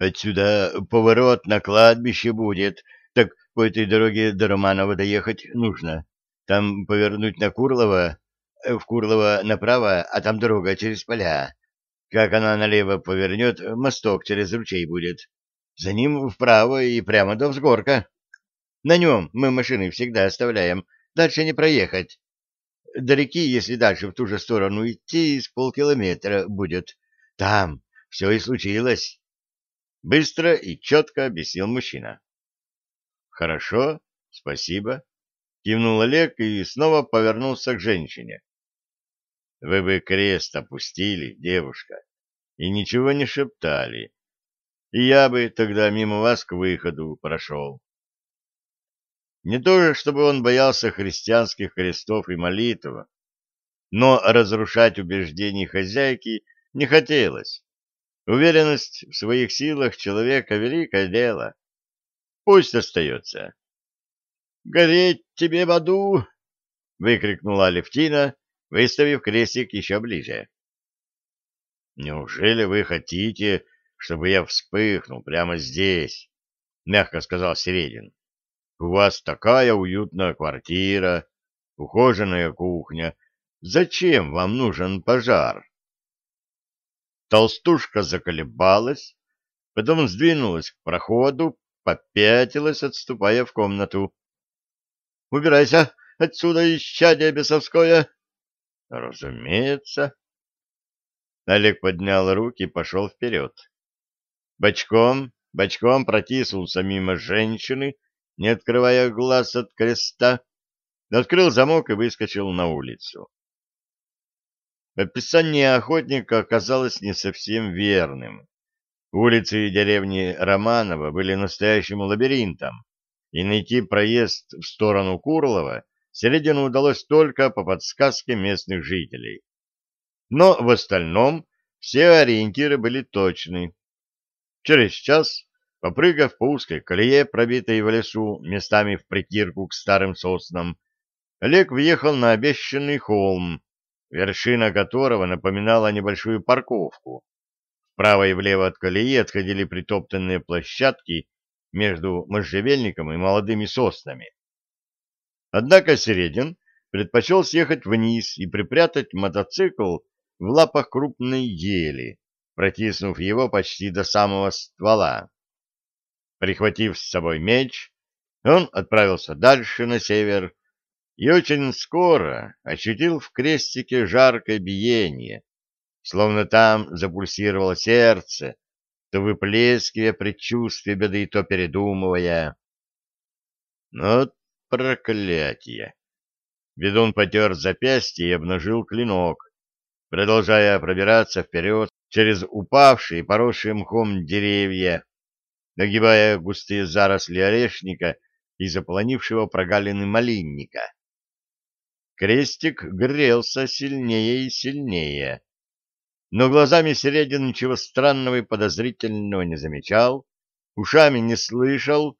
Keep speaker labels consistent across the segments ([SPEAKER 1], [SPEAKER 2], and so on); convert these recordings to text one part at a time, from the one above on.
[SPEAKER 1] Отсюда поворот на кладбище будет, так по этой дороге до Романова доехать нужно. Там повернуть на Курлова, э, в Курлова направо, а там дорога через поля. Как она налево повернет, мосток через ручей будет. За ним вправо и прямо до взгорка. На нем мы машины всегда оставляем, дальше не проехать. До реки, если дальше в ту же сторону идти, с полкилометра будет. Там все и случилось. Быстро и четко объяснил мужчина. Хорошо, спасибо. Кивнул Олег и снова повернулся к женщине. Вы бы крест опустили, девушка, и ничего не шептали. И я бы тогда мимо вас к выходу прошел. Не то, чтобы он боялся христианских крестов и молитв, но разрушать убеждения хозяйки не хотелось. Уверенность в своих силах человека — великое дело. Пусть остается. — Гореть тебе в аду! — выкрикнула Алевтина, выставив крестик еще ближе. — Неужели вы хотите, чтобы я вспыхнул прямо здесь? — мягко сказал Середин. У вас такая уютная квартира, ухоженная кухня. Зачем вам нужен пожар? Толстушка заколебалась, потом сдвинулась к проходу, попятилась, отступая в комнату. — Убирайся отсюда, исчадие бесовское! — Разумеется. Олег поднял руки и пошел вперед. Бочком, бочком протиснулся мимо женщины, не открывая глаз от креста, открыл замок и выскочил на улицу. Описание охотника оказалось не совсем верным. Улицы и деревни Романова были настоящим лабиринтом, и найти проезд в сторону Курлова Середину удалось только по подсказке местных жителей. Но в остальном все ориентиры были точны. Через час Попрыгав по узкой колее, пробитой в лесу, местами в притирку к старым соснам, Олег въехал на обещанный холм, вершина которого напоминала небольшую парковку. Вправо и влево от колеи отходили притоптанные площадки между можжевельником и молодыми соснами. Однако Середин предпочел съехать вниз и припрятать мотоцикл в лапах крупной ели, протиснув его почти до самого ствола. Прихватив с собой меч, он отправился дальше на север и очень скоро ощутил в крестике жаркое биение, словно там запульсировало сердце, то выплескивая предчувствие беды, то передумывая. Но проклятие! Ведун потер запястье и обнажил клинок, продолжая пробираться вперед через упавшие, поросшие мхом деревья, нагибая густые заросли орешника и заполонившего прогалины малинника. Крестик грелся сильнее и сильнее, но глазами Середин ничего странного и подозрительного не замечал, ушами не слышал,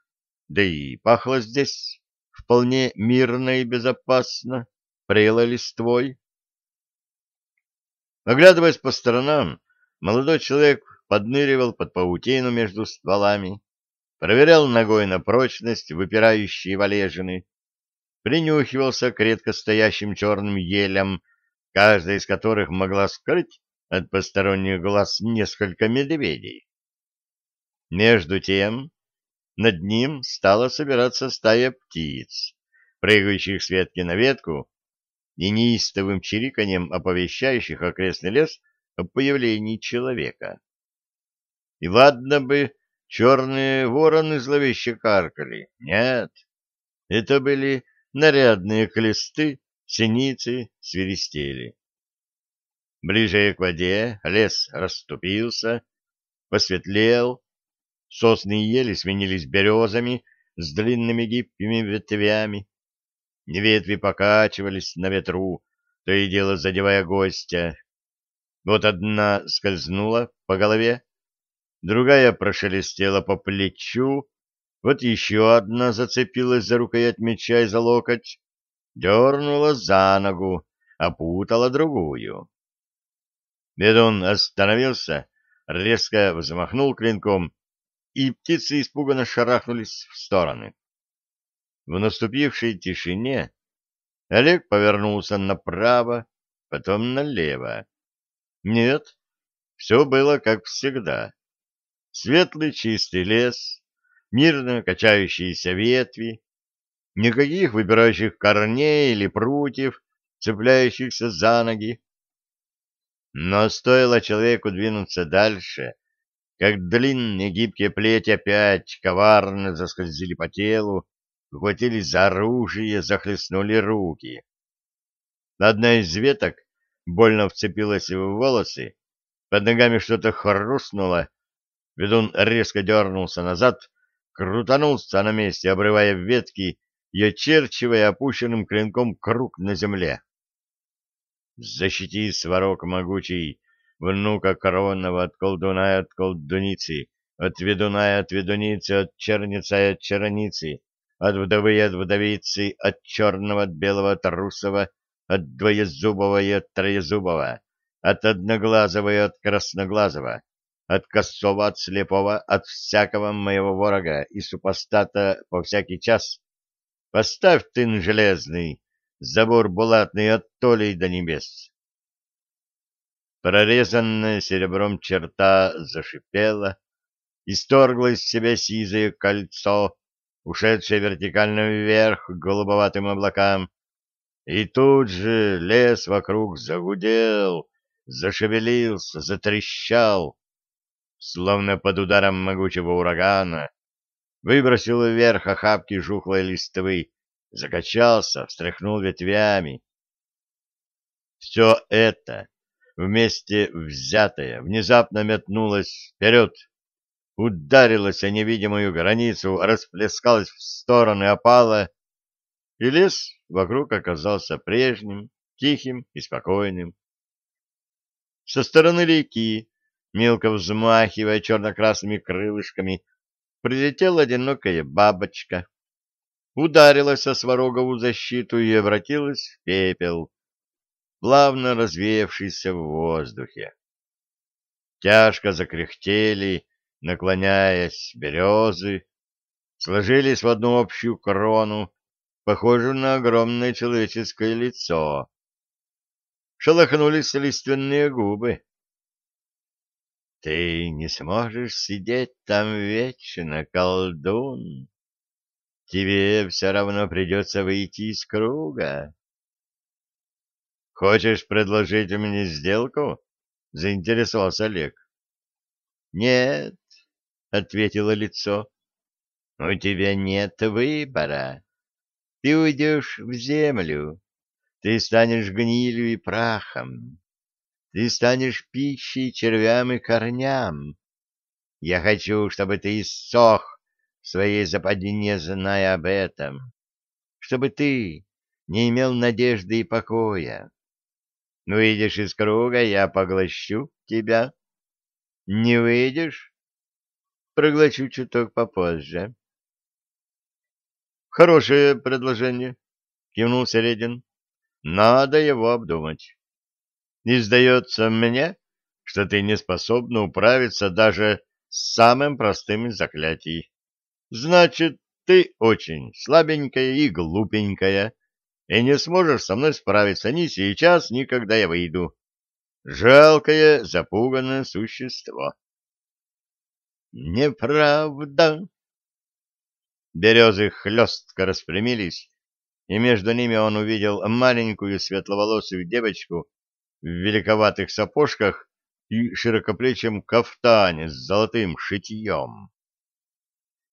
[SPEAKER 1] да и пахло здесь вполне мирно и безопасно, прело листвой. Оглядываясь по сторонам, молодой человек подныривал под паутину между стволами, проверял ногой на прочность выпирающие валежины, принюхивался к редко стоящим черным елям, каждая из которых могла скрыть от посторонних глаз несколько медведей. Между тем над ним стала собираться стая птиц, прыгающих с ветки на ветку и неистовым чириканьем оповещающих окрестный лес о появлении человека. И ладно бы черные вороны зловеще каркали. Нет, это были нарядные клесты, синицы свиристели. Ближе к воде лес расступился, посветлел, сосны и ели сменились березами с длинными гибкими ветвями. Ветви покачивались на ветру, то и дело задевая гостя. Вот одна скользнула по голове, другая прошелестела по плечу, вот еще одна зацепилась за рукоять меча и за локоть, дернула за ногу, опутала другую. Ведун остановился, резко взмахнул клинком и птицы испуганно шарахнулись в стороны. В наступившей тишине Олег повернулся направо, потом налево. Нет, все было как всегда. Светлый чистый лес, мирно качающиеся ветви, никаких выпирающих корней или прутьев, цепляющихся за ноги. Но стоило человеку двинуться дальше, как длинные гибкие плети опять коварно заскользили по телу, ухватились за оружие, захлестнули руки. Одна из веток больно вцепилась в волосы, под ногами что-то хрустнуло, ведун резко дернулся назад, крутанулся на месте, обрывая ветки и очерчивая опущенным клинком круг на земле. Защити сварог могучий, внука коронного от колдуна и от колдуницы, от ведуна и от ведуницы, от черница и от черницы, от вдовы и от вдовицы, от черного, от белого, от русого, от двоезубого и от троезубого, от одноглазого и от красноглазого, от косого, от слепого, от всякого моего ворога и супостата по всякий час. Поставь ты железный, забор булатный от толей до небес. Прорезанная серебром черта зашипела, исторгло из себя сизое кольцо, ушедшее вертикально вверх к голубоватым облакам, и тут же лес вокруг загудел, зашевелился, затрещал, словно под ударом могучего урагана, выбросил вверх охапки жухлой листвы, закачался, встряхнул ветвями. Все это вместе взятое внезапно метнулось вперед, ударилось о невидимую границу, расплескалось в стороны, опало, и лес вокруг оказался прежним, тихим и спокойным. Со стороны реки, мелко взмахивая черно-красными крылышками, прилетела одинокая бабочка, ударилась о сварогову защиту и обратилась в пепел, плавно развеявшийся в воздухе. Тяжко закряхтели, наклоняясь, березы, сложились в одну общую крону, похожую на огромное человеческое лицо. Шелохнулись лиственные губы. Ты не сможешь сидеть там вечно, колдун. Тебе все равно придется выйти из круга. Хочешь предложить мне сделку? Заинтересовался Олег. Нет, ответило лицо. У тебя нет выбора. Ты уйдешь в землю. Ты станешь гнилью и прахом. Ты станешь пищей червям и корням. Я хочу, чтобы ты иссох в своей западине, зная об этом. Чтобы ты не имел надежды и покоя. Выйдешь из круга, я поглощу тебя. Не выйдешь? Проглочу чуток попозже. Хорошее предложение, кивнул Середин. Надо его обдумать. Не сдается мне, что ты не способна управиться даже с самым простым из заклятий. Значит, ты очень слабенькая и глупенькая, и не сможешь со мной справиться ни сейчас, ни когда я выйду. Жалкое, запуганное существо. Неправда. Березы хлестко распрямились, и между ними он увидел маленькую светловолосую девочку в великоватых сапожках и широкоплечем кафтане с золотым шитьем.